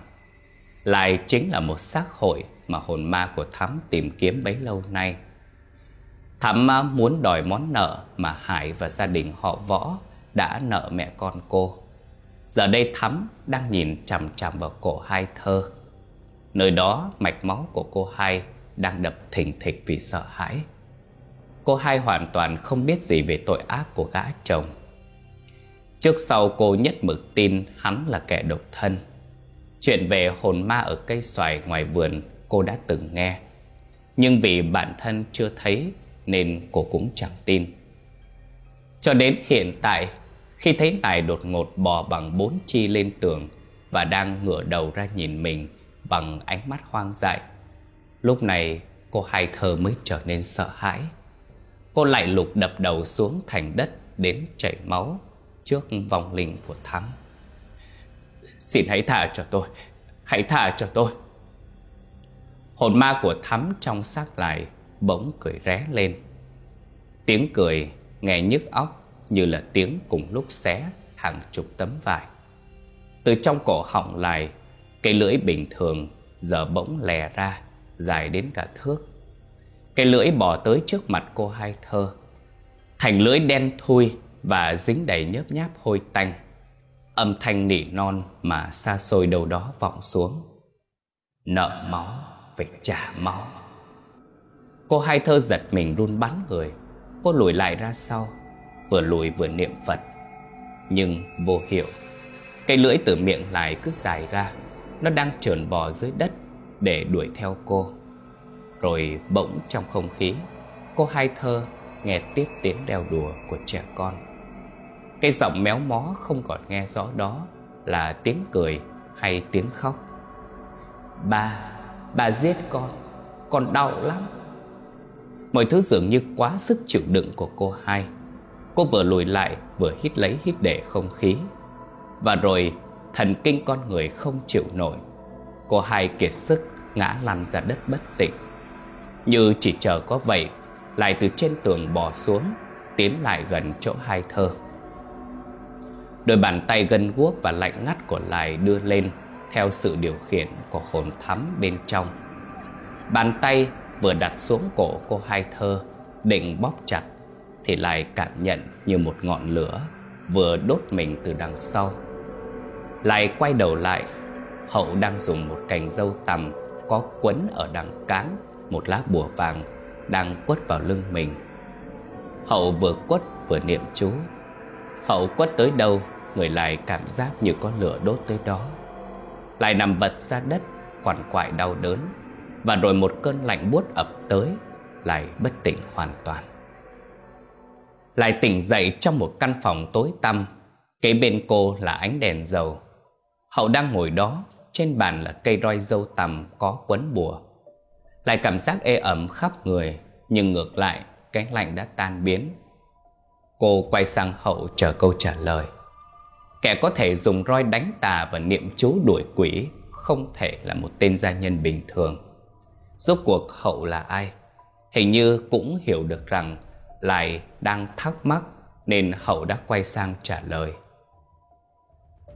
Lại chính là một xác hội mà hồn ma của Thắm tìm kiếm bấy lâu nay. Thắm muốn đòi món nợ mà Hải và gia đình họ võ đã nợ mẹ con cô. Giờ đây Thắm đang nhìn chằm chằm vào cổ hai thơ. Nơi đó mạch máu của cô hai đang đập thình thịch vì sợ hãi. Cô hai hoàn toàn không biết gì về tội ác của gã chồng. Trước sau cô nhất mực tin hắn là kẻ độc thân. Chuyện về hồn ma ở cây xoài ngoài vườn cô đã từng nghe. Nhưng vì bản thân chưa thấy nên cô cũng chẳng tin. Cho đến hiện tại, khi thấy Tài đột ngột bò bằng bốn chi lên tường Và đang ngửa đầu ra nhìn mình bằng ánh mắt hoang dại Lúc này cô hai thơ mới trở nên sợ hãi Cô lại lục đập đầu xuống thành đất đến chảy máu trước vòng linh của Thắng. Xin hãy thả cho tôi, hãy thả cho tôi. Hồn ma của Thắm trong xác lại bỗng cười ré lên. Tiếng cười nghe nhức óc như là tiếng cùng lúc xé hàng chục tấm vải. Từ trong cổ họng lại, cây lưỡi bình thường giờ bỗng lè ra, dài đến cả thước. Cái lưỡi bỏ tới trước mặt cô hai thơ, Thành lưỡi đen thui Và dính đầy nhớp nháp hôi tanh. Âm thanh nỉ non Mà xa xôi đâu đó vọng xuống. Nợ máu, Phải trả máu. Cô hai thơ giật mình run bắn người. Cô lùi lại ra sau, Vừa lùi vừa niệm Phật. Nhưng vô hiệu Cây lưỡi từ miệng lại cứ dài ra, Nó đang trườn bò dưới đất. Để đuổi theo cô. Rồi bỗng trong không khí Cô hai thơ nghe tiếp tiếng đeo đùa của trẻ con. Cái giọng méo mó không còn nghe rõ đó Là tiếng cười hay tiếng khóc. Ba, bà giết con Con đau lắm. Mọi thứ dường như quá sức chịu đựng của cô hai. Cô vừa lùi lại vừa hít lấy hít để không khí. Và rồi thần kinh con người không chịu nổi. Cô hai kiệt sức ngã lăn ra đất bất tỉnh. Như chỉ chờ có vậy, Lại từ trên tường bò xuống, Tiến lại gần chỗ hai thơ. Đôi bàn tay gân guốc và lạnh ngắt của Lại đưa lên Theo sự điều khiển của hồn thắm bên trong. Bàn tay vừa đặt xuống cổ cô hai thơ, Định bóp chặt, Thì lại cảm nhận như một ngọn lửa Vừa đốt mình từ đằng sau. Lại quay đầu lại Hậu đang dùng một cành dâu tằm Có quấn ở đằng cán một lá bùa vàng đang quất vào lưng mình. Hậu vừa quất vừa niệm chú. Hậu quất tới đâu, người lại cảm giác như có lửa đốt tới đó. Lại nằm vật ra đất, quằn quại đau đớn. Và rồi một cơn lạnh buốt ập tới, lại bất tỉnh hoàn toàn. Lại tỉnh dậy trong một căn phòng tối tăm, kế bên cô là ánh đèn dầu. Hậu đang ngồi đó, trên bàn là cây roi dâu tằm có quấn bùa. Lại cảm giác ê ẩm khắp người, Nhưng ngược lại, cái lạnh đã tan biến Cô quay sang hậu chờ câu trả lời Kẻ có thể dùng roi đánh tà và niệm chú đuổi quỷ Không thể là một tên gia nhân bình thường Rốt cuộc hậu là ai? Hình như cũng hiểu được rằng Lại đang thắc mắc, Nên hậu đã quay sang trả lời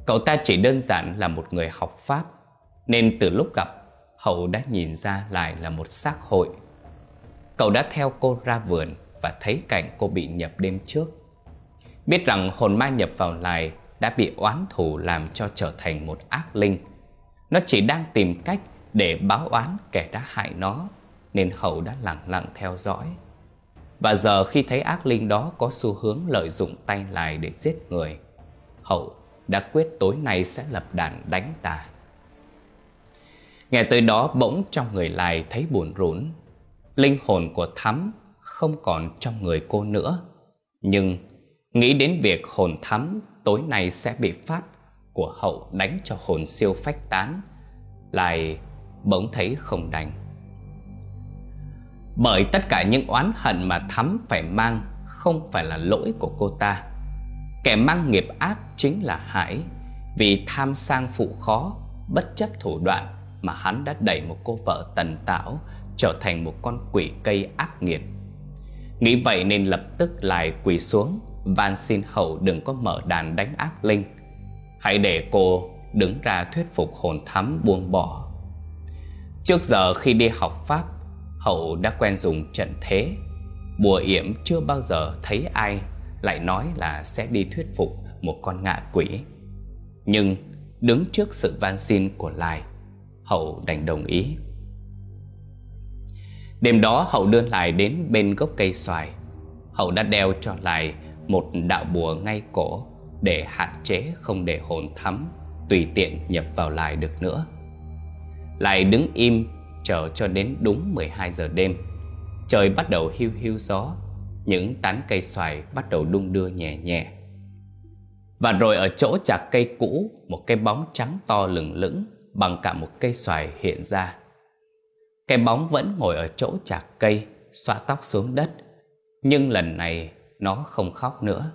Cậu ta chỉ đơn giản là một người học Pháp, Nên từ lúc gặp, Hậu đã nhìn ra lại là một xác hội. Cậu đã theo cô ra vườn Và thấy cảnh cô bị nhập đêm trước. Biết rằng hồn ma nhập vào lại Đã bị oán thù làm cho trở thành một ác linh. Nó chỉ đang tìm cách để báo oán kẻ đã hại nó, Nên Hậu đã lặng lặng theo dõi. Và giờ khi thấy ác linh đó có xu hướng lợi dụng tay lại để giết người, Hậu đã quyết tối nay sẽ lập đàn đánh ta. Nghe tới đó bỗng trong người lại thấy buồn rũn. Linh hồn của Thắm không còn trong người cô nữa. Nhưng nghĩ đến việc hồn Thắm tối nay sẽ bị phát của hậu đánh cho hồn siêu phách tán, lại bỗng thấy không đành. Bởi tất cả những oán hận mà Thắm phải mang không phải là lỗi của cô ta Kẻ mang nghiệp ác chính là Hải. Vì tham sang phụ khó, Bất chấp thủ đoạn Mà hắn đã đẩy một cô vợ tần tảo Trở thành một con quỷ cây ác nghiệt. Nghĩ vậy nên lập tức lại quỳ xuống, van xin hậu đừng có mở đàn đánh ác linh. Hãy để cô đứng ra thuyết phục hồn thắm buông bỏ. Trước giờ khi đi học Pháp, Hậu đã quen dùng trận thế. Bùa yểm chưa bao giờ thấy ai lại nói là sẽ đi thuyết phục một con ngạ quỷ. Nhưng đứng trước sự van xin của Lai, Hậu đành đồng ý. Đêm đó Hậu đưa Lai đến bên gốc cây xoài. Hậu đã đeo cho Lai một đạo bùa ngay cổ để hạn chế không để hồn thắm tùy tiện nhập vào Lai được nữa. Lai đứng im chờ cho đến đúng 12 giờ đêm. Trời bắt đầu hiu hiu gió những tán cây xoài bắt đầu đung đưa nhẹ nhẹ. Và rồi ở chỗ chạc cây cũ, một cái bóng trắng to lừng lững bằng cả một cây xoài hiện ra. Cái bóng vẫn ngồi ở chỗ chạc cây, xoa tóc xuống đất. Nhưng lần này nó không khóc nữa.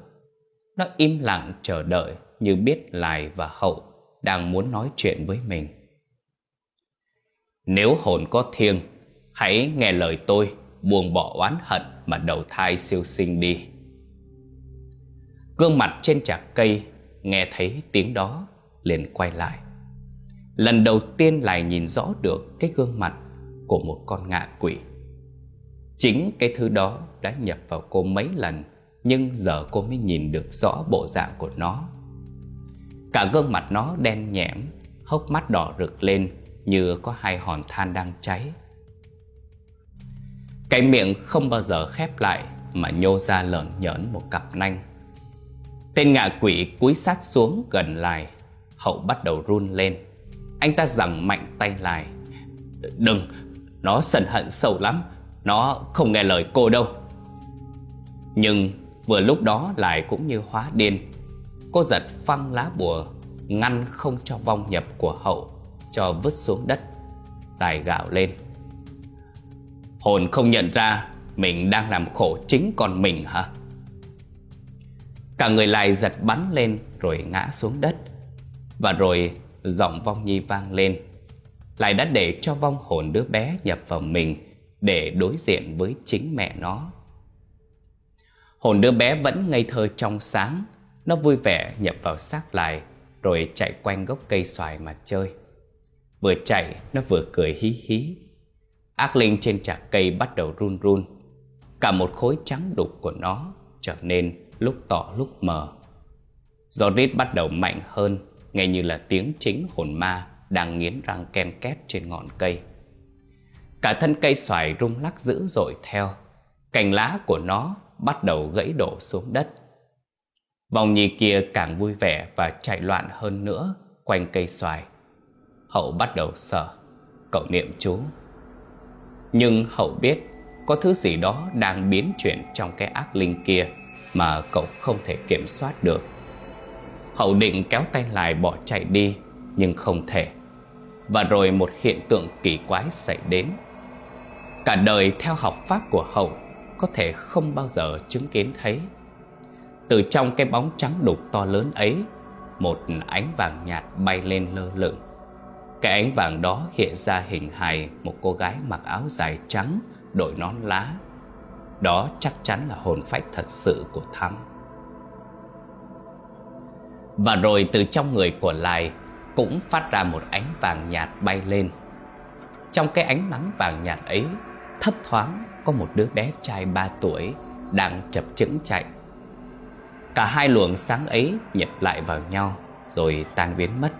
Nó im lặng chờ đợi như biết lài và Hậu đang muốn nói chuyện với mình. Nếu hồn có thiêng, hãy nghe lời tôi buông bỏ oán hận mà đầu thai siêu sinh đi. Gương mặt trên chạc cây nghe thấy tiếng đó liền quay lại. Lần đầu tiên lại nhìn rõ được cái gương mặt của một con ngạ quỷ. Chính cái thứ đó đã nhập vào cô mấy lần nhưng giờ cô mới nhìn được rõ bộ dạng của nó. Cả gương mặt nó đen nhẽm, hốc mắt đỏ rực lên như có hai hòn than đang cháy. Cái miệng không bao giờ khép lại Mà nhô ra lợn nhởn một cặp nanh. Tên ngạ quỷ cúi sát xuống gần lại Hậu bắt đầu run lên. Anh ta giằng mạnh tay lại. Đừng, nó sần hận sâu lắm Nó không nghe lời cô đâu. Nhưng vừa lúc đó lại cũng như hóa điên. Cô giật phăng lá bùa Ngăn không cho vong nhập của hậu Cho vứt xuống đất Tài gạo lên. Hồn không nhận ra mình đang làm khổ chính con mình hả? Cả người lại giật bắn lên rồi ngã xuống đất. Và rồi giọng vong nhi vang lên. Lại đã để cho vong hồn đứa bé nhập vào mình để đối diện với chính mẹ nó. Hồn đứa bé vẫn ngây thơ trong sáng, nó vui vẻ nhập vào xác lại rồi chạy quanh gốc cây xoài mà chơi. Vừa chạy, nó vừa cười hí hí Ác linh trên trạc cây bắt đầu run run. Cả một khối trắng đục của nó trở nên lúc tỏ lúc mờ. Gió rít bắt đầu mạnh hơn, Nghe như là tiếng chính hồn ma đang nghiến răng ken két trên ngọn cây. Cả thân cây xoài rung lắc dữ dội theo. Cành lá của nó bắt đầu gãy đổ xuống đất. Vòng nhì kia càng vui vẻ và chạy loạn hơn nữa quanh cây xoài. Hậu bắt đầu sợ Cậu niệm chú nhưng Hậu biết có thứ gì đó đang biến chuyển trong cái ác linh kia mà cậu không thể kiểm soát được. Hậu định kéo tay lại bỏ chạy đi nhưng không thể. Và rồi một hiện tượng kỳ quái xảy đến. Cả đời theo học pháp của Hậu có thể không bao giờ chứng kiến thấy. Từ trong cái bóng trắng đục to lớn ấy, một ánh vàng nhạt bay lên lơ lửng cái ánh vàng đó hiện ra hình hài một cô gái mặc áo dài trắng, đội nón lá. Đó chắc chắn là hồn phách thật sự của Thắm. Và rồi từ trong người của Lai cũng phát ra một ánh vàng nhạt bay lên. Trong cái ánh nắng vàng nhạt ấy, thấp thoáng có một đứa bé trai 3 tuổi đang chập chững chạy. Cả hai luồng sáng ấy nhập lại vào nhau rồi tan biến mất.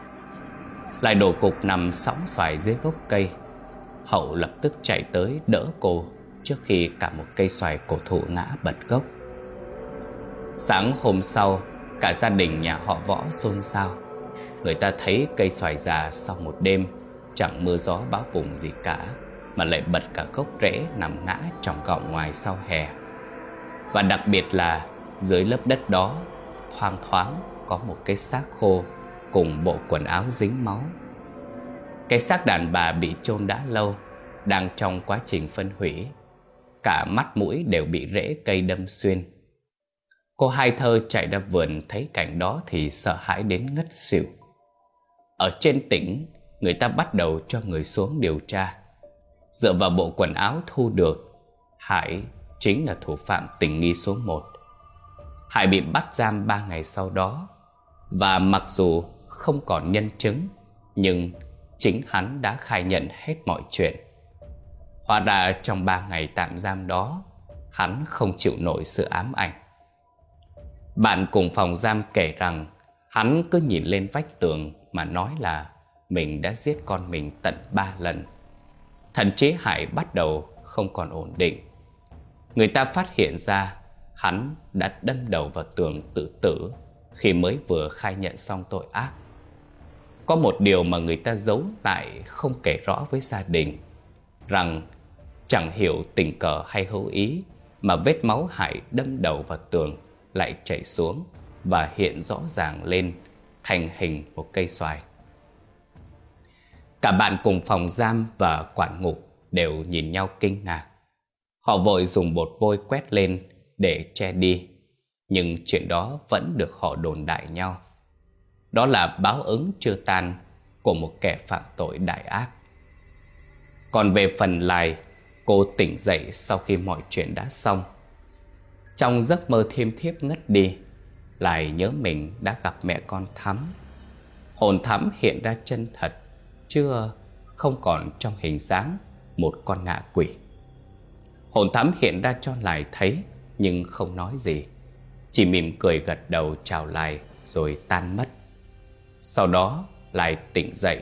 Lại đổ cục nằm sóng xoài dưới gốc cây. Hậu lập tức chạy tới đỡ cô trước khi cả một cây xoài cổ thụ ngã bật gốc. Sáng hôm sau, cả gia đình nhà họ võ xôn xao. Người ta thấy cây xoài già sau một đêm chẳng mưa gió báo bùng gì cả mà lại bật cả gốc rễ nằm ngã trong gọng ngoài sau hè. Và đặc biệt là dưới lớp đất đó thoang thoáng có một cái xác khô cùng bộ quần áo dính máu. Cái xác đàn bà bị chôn đã lâu, đang trong quá trình phân hủy. Cả mắt mũi đều bị rễ cây đâm xuyên. Cô hai thơ chạy ra vườn thấy cảnh đó thì sợ hãi đến ngất xỉu. Ở trên tỉnh, người ta bắt đầu cho người xuống điều tra. Dựa vào bộ quần áo thu được, Hải chính là thủ phạm tình nghi số 1. Hải bị bắt giam 3 ngày sau đó và mặc dù không còn nhân chứng, nhưng chính hắn đã khai nhận hết mọi chuyện. Hóa ra trong 3 ngày tạm giam đó, hắn không chịu nổi sự ám ảnh. Bạn cùng phòng giam kể rằng, hắn cứ nhìn lên vách tường mà nói là mình đã giết con mình tận ba lần. Thần chế Hải bắt đầu không còn ổn định. Người ta phát hiện ra hắn đã đâm đầu vào tường tự tử khi mới vừa khai nhận xong tội ác. Có một điều mà người ta giấu lại không kể rõ với gia đình rằng chẳng hiểu tình cờ hay hữu ý mà vết máu Hải đâm đầu vào tường lại chảy xuống và hiện rõ ràng lên thành hình một cây xoài. Cả bạn cùng phòng giam và quản ngục đều nhìn nhau kinh ngạc. Họ vội dùng bột vôi quét lên để che đi, nhưng chuyện đó vẫn được họ đồn đại nhau. Đó là báo ứng chưa tan của một kẻ phạm tội đại ác. Còn về phần lại, cô tỉnh dậy sau khi mọi chuyện đã xong. Trong giấc mơ thiêm thiếp ngất đi, lại nhớ mình đã gặp mẹ con Thắm. Hồn Thắm hiện ra chân thật, chưa không còn trong hình dáng một con ngạ quỷ. Hồn Thắm hiện ra cho lại thấy nhưng không nói gì, chỉ mỉm cười gật đầu chào lại rồi tan mất. Sau đó lại tỉnh dậy,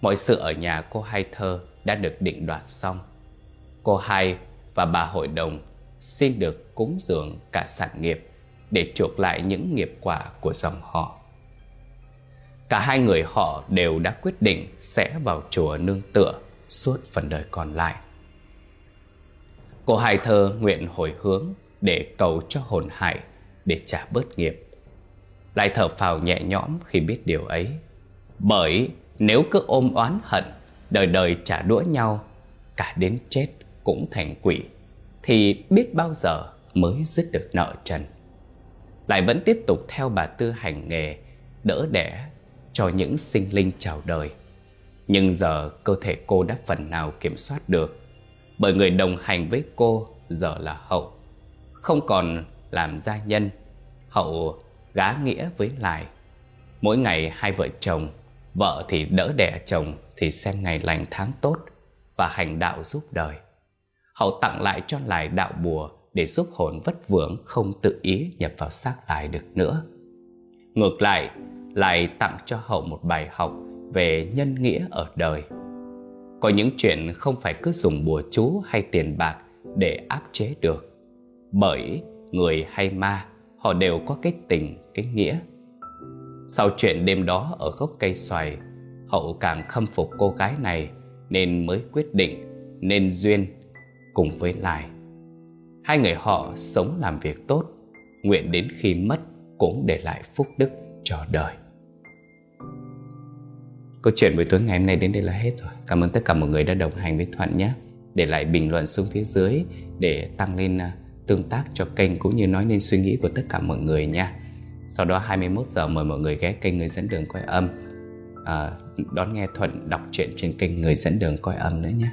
mọi sự ở nhà cô Hai Thơ đã được định đoạt xong. Cô Hai và bà hội đồng xin được cúng dường cả sản nghiệp để chuộc lại những nghiệp quả của dòng họ. Cả hai người họ đều đã quyết định sẽ vào chùa nương tựa suốt phần đời còn lại. Cô Hai Thơ nguyện hồi hướng để cầu cho hồn hải để trả bớt nghiệp. Lại thở phào nhẹ nhõm khi biết điều ấy. Bởi nếu cứ ôm oán hận, đời đời trả đũa nhau, cả đến chết cũng thành quỷ, thì biết bao giờ mới dứt được nợ trần. Lại vẫn tiếp tục theo bà Tư hành nghề, đỡ đẻ cho những sinh linh chào đời. Nhưng giờ cơ thể cô đã phần nào kiểm soát được, bởi người đồng hành với cô giờ là Hậu. Không còn làm gia nhân, Hậu gá nghĩa với lại. Mỗi ngày hai vợ chồng, vợ thì đỡ đẻ chồng thì xem ngày lành tháng tốt và hành đạo giúp đời. Hậu tặng lại cho lại đạo bùa để giúp hồn vất vưởng không tự ý nhập vào xác lại được nữa. Ngược lại, lại tặng cho Hậu một bài học về nhân nghĩa ở đời. Có những chuyện không phải cứ dùng bùa chú hay tiền bạc để áp chế được. Bởi người hay ma, họ đều có cái tình, cái nghĩa. Sau chuyện đêm đó ở gốc cây xoài, Hậu càng khâm phục cô gái này nên mới quyết định nên duyên cùng với Lai. Hai người họ sống làm việc tốt, nguyện đến khi mất cũng để lại phúc đức cho đời. Câu chuyện buổi tối ngày hôm nay đến đây là hết rồi. Cảm ơn tất cả mọi người đã đồng hành với Thuận nhé. Để lại bình luận xuống phía dưới để tăng lên à, tương tác cho kênh cũng như nói lên suy nghĩ của tất cả mọi người nha. Sau đó 21 giờ mời mọi người ghé kênh Người dẫn đường coi âm à, đón nghe Thuận đọc truyện trên kênh Người dẫn đường coi âm nữa nhé.